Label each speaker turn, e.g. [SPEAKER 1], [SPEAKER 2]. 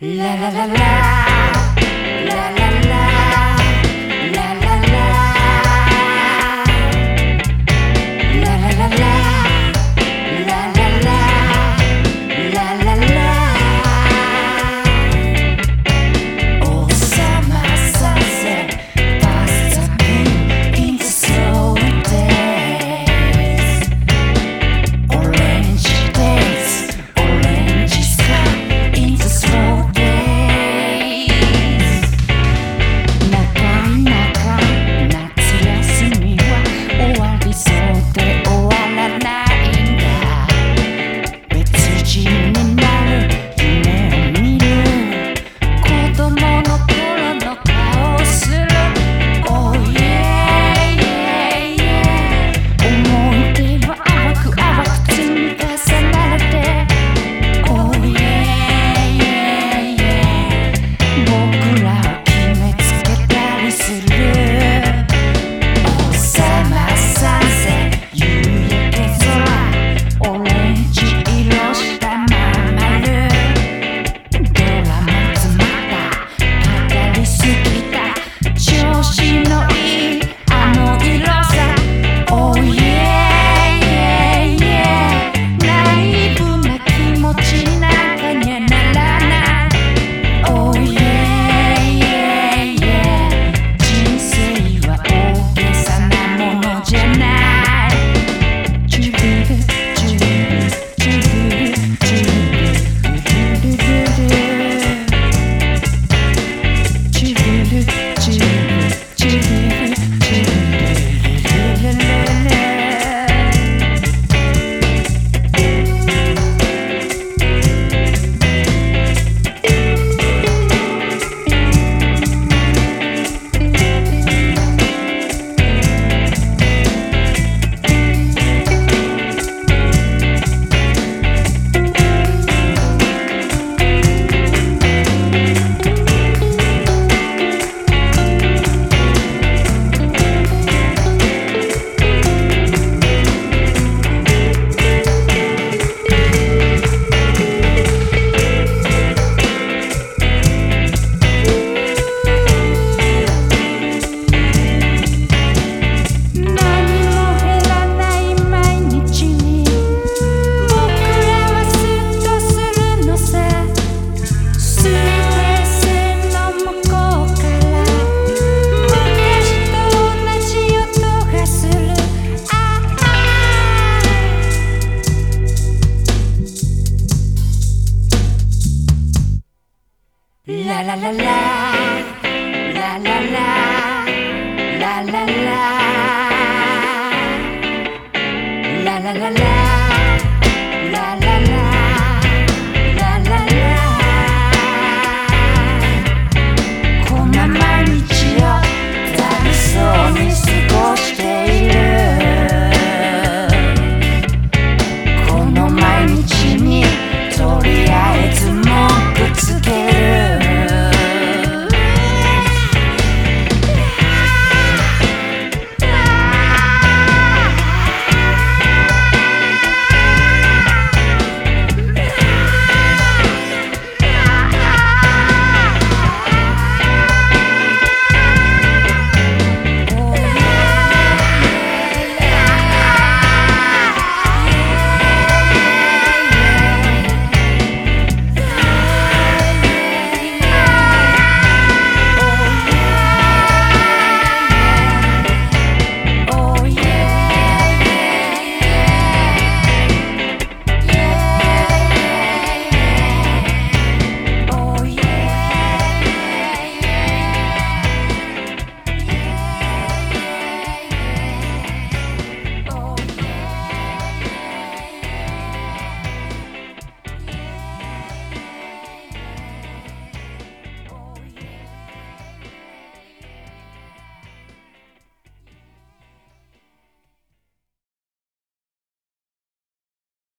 [SPEAKER 1] La la la la, し la la la la.